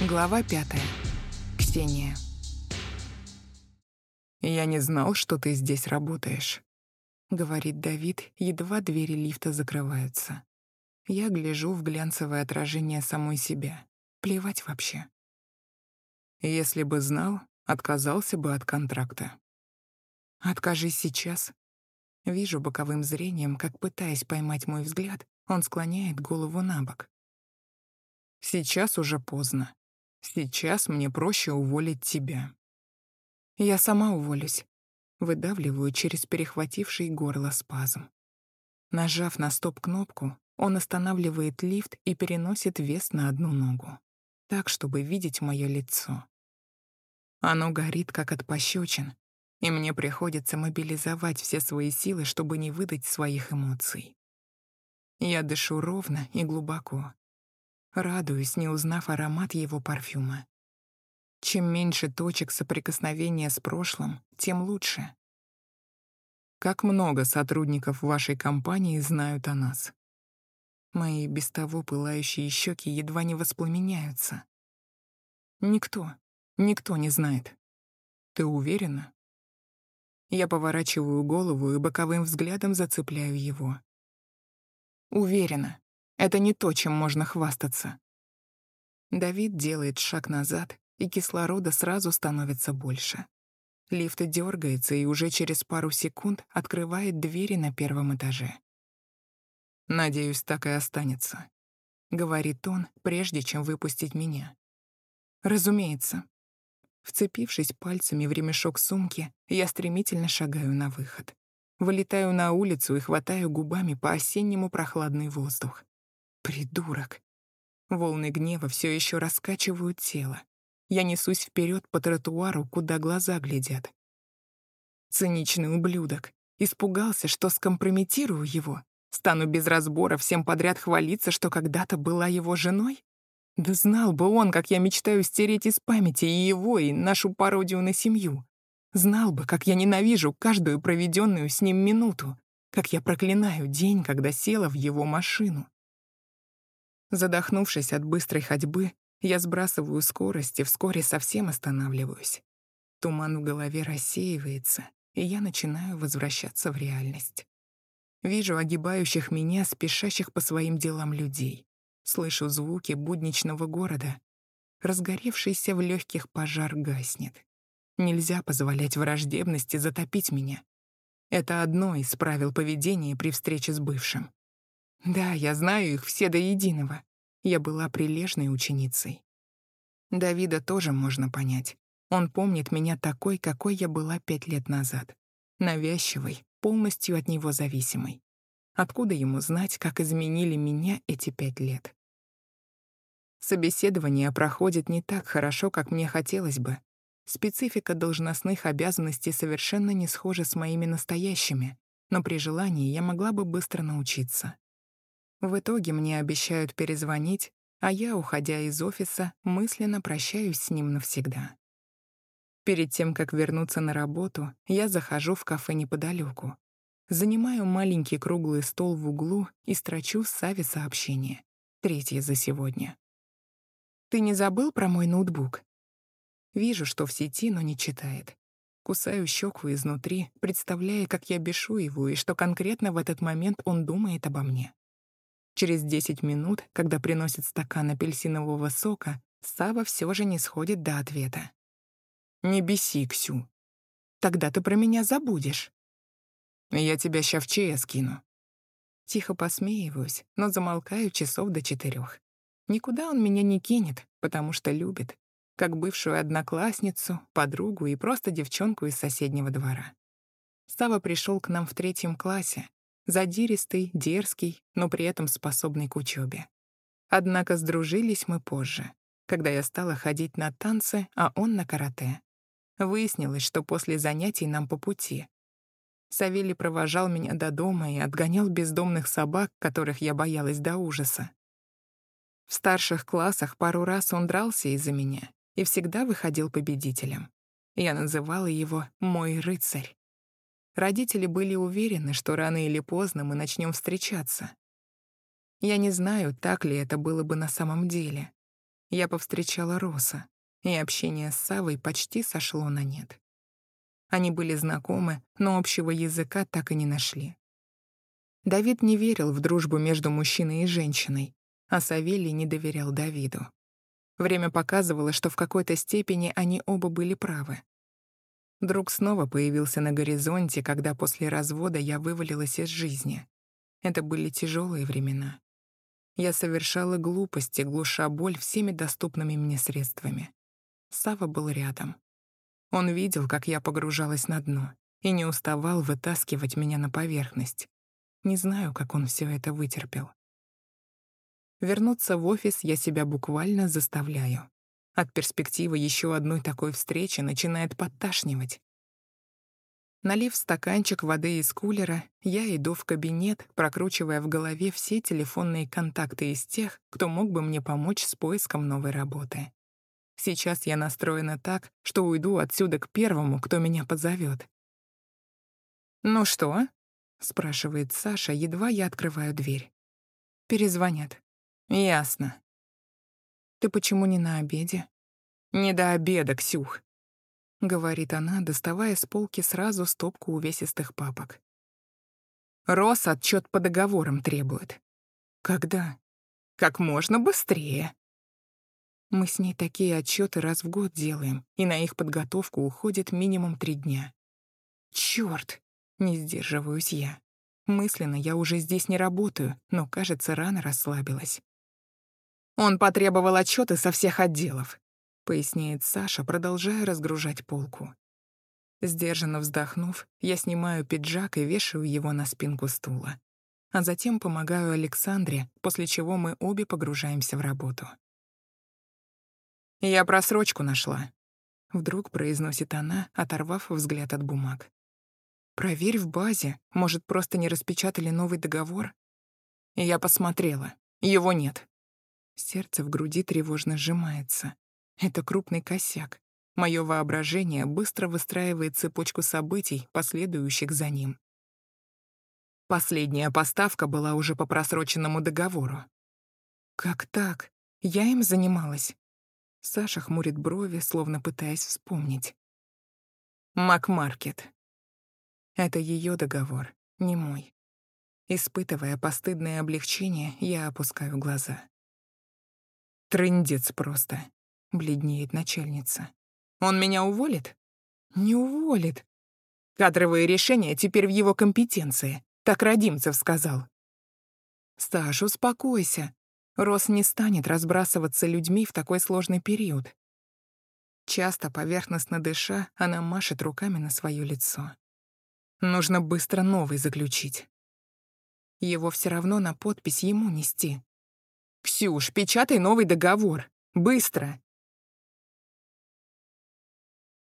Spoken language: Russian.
Глава пятая. Ксения. «Я не знал, что ты здесь работаешь», — говорит Давид, едва двери лифта закрываются. Я гляжу в глянцевое отражение самой себя. Плевать вообще. Если бы знал, отказался бы от контракта. Откажись сейчас. Вижу боковым зрением, как, пытаясь поймать мой взгляд, он склоняет голову на бок. Сейчас уже поздно. Сейчас мне проще уволить тебя. Я сама уволюсь. Выдавливаю через перехвативший горло спазм. Нажав на стоп-кнопку, он останавливает лифт и переносит вес на одну ногу. Так, чтобы видеть мое лицо. Оно горит, как от пощечин, и мне приходится мобилизовать все свои силы, чтобы не выдать своих эмоций. Я дышу ровно и глубоко, Радуюсь, не узнав аромат его парфюма. Чем меньше точек соприкосновения с прошлым, тем лучше. Как много сотрудников вашей компании знают о нас? Мои без того пылающие щеки едва не воспламеняются. Никто, никто не знает. Ты уверена? Я поворачиваю голову и боковым взглядом зацепляю его. Уверена. Это не то, чем можно хвастаться. Давид делает шаг назад, и кислорода сразу становится больше. Лифт дергается и уже через пару секунд открывает двери на первом этаже. «Надеюсь, так и останется», — говорит он, прежде чем выпустить меня. «Разумеется». Вцепившись пальцами в ремешок сумки, я стремительно шагаю на выход. Вылетаю на улицу и хватаю губами по-осеннему прохладный воздух. Придурок. Волны гнева все еще раскачивают тело. Я несусь вперед по тротуару, куда глаза глядят. Циничный ублюдок. Испугался, что скомпрометирую его. Стану без разбора всем подряд хвалиться, что когда-то была его женой? Да знал бы он, как я мечтаю стереть из памяти и его, и нашу пародию на семью. Знал бы, как я ненавижу каждую проведенную с ним минуту, как я проклинаю день, когда села в его машину. Задохнувшись от быстрой ходьбы, я сбрасываю скорость и вскоре совсем останавливаюсь. Туман в голове рассеивается, и я начинаю возвращаться в реальность. Вижу огибающих меня, спешащих по своим делам людей. Слышу звуки будничного города. Разгоревшийся в легких пожар гаснет. Нельзя позволять враждебности затопить меня. Это одно из правил поведения при встрече с бывшим. Да, я знаю их все до единого. Я была прилежной ученицей. Давида тоже можно понять. Он помнит меня такой, какой я была пять лет назад. Навязчивой, полностью от него зависимой. Откуда ему знать, как изменили меня эти пять лет? Собеседование проходит не так хорошо, как мне хотелось бы. Специфика должностных обязанностей совершенно не схожа с моими настоящими, но при желании я могла бы быстро научиться. В итоге мне обещают перезвонить, а я, уходя из офиса, мысленно прощаюсь с ним навсегда. Перед тем, как вернуться на работу, я захожу в кафе неподалеку. Занимаю маленький круглый стол в углу и строчу Саве сообщение. Третье за сегодня. «Ты не забыл про мой ноутбук?» Вижу, что в сети, но не читает. Кусаю щеку изнутри, представляя, как я бешу его и что конкретно в этот момент он думает обо мне. Через 10 минут, когда приносит стакан апельсинового сока, Сава все же не сходит до ответа. «Не беси, Ксю. Тогда ты про меня забудешь». «Я тебя ща в ЧС кину». Тихо посмеиваюсь, но замолкаю часов до четырех. Никуда он меня не кинет, потому что любит, как бывшую одноклассницу, подругу и просто девчонку из соседнего двора. Сава пришел к нам в третьем классе, задиристый, дерзкий, но при этом способный к учебе. Однако сдружились мы позже, когда я стала ходить на танцы, а он на карате. Выяснилось, что после занятий нам по пути. Савелий провожал меня до дома и отгонял бездомных собак, которых я боялась до ужаса. В старших классах пару раз он дрался из-за меня и всегда выходил победителем. Я называла его «мой рыцарь». Родители были уверены, что рано или поздно мы начнем встречаться. Я не знаю, так ли это было бы на самом деле. я повстречала Роса, и общение с Савой почти сошло на нет. Они были знакомы, но общего языка так и не нашли. Давид не верил в дружбу между мужчиной и женщиной, а Савелий не доверял Давиду. Время показывало, что в какой-то степени они оба были правы. Друг снова появился на горизонте, когда после развода я вывалилась из жизни. Это были тяжелые времена. Я совершала глупости, глуша боль всеми доступными мне средствами. Сава был рядом. Он видел, как я погружалась на дно, и не уставал вытаскивать меня на поверхность. Не знаю, как он все это вытерпел. Вернуться в офис я себя буквально заставляю. От перспективы еще одной такой встречи начинает подташнивать. Налив стаканчик воды из кулера, я иду в кабинет, прокручивая в голове все телефонные контакты из тех, кто мог бы мне помочь с поиском новой работы. Сейчас я настроена так, что уйду отсюда к первому, кто меня позовет. «Ну что?» — спрашивает Саша, едва я открываю дверь. Перезвонят. «Ясно. Ты почему не на обеде?» «Не до обеда, Ксюх», — говорит она, доставая с полки сразу стопку увесистых папок. «Рос отчет по договорам требует». «Когда?» «Как можно быстрее». Мы с ней такие отчеты раз в год делаем, и на их подготовку уходит минимум три дня. Черт! Не сдерживаюсь я. Мысленно я уже здесь не работаю, но, кажется, рано расслабилась. Он потребовал отчеты со всех отделов, поясняет Саша, продолжая разгружать полку. Сдержанно вздохнув, я снимаю пиджак и вешаю его на спинку стула. А затем помогаю Александре, после чего мы обе погружаемся в работу. «Я просрочку нашла», — вдруг произносит она, оторвав взгляд от бумаг. «Проверь в базе, может, просто не распечатали новый договор?» Я посмотрела. Его нет. Сердце в груди тревожно сжимается. Это крупный косяк. Мое воображение быстро выстраивает цепочку событий, последующих за ним. Последняя поставка была уже по просроченному договору. «Как так? Я им занималась?» Саша хмурит брови, словно пытаясь вспомнить. «Макмаркет». Это ее договор, не мой. Испытывая постыдное облегчение, я опускаю глаза. Трындец просто. Бледнеет начальница. Он меня уволит? Не уволит. Кадровые решения теперь в его компетенции. Так Родимцев сказал. Сташ, успокойся. Рос не станет разбрасываться людьми в такой сложный период. Часто, поверхностно дыша, она машет руками на свое лицо. Нужно быстро новый заключить. Его все равно на подпись ему нести. «Ксюш, печатай новый договор. Быстро!»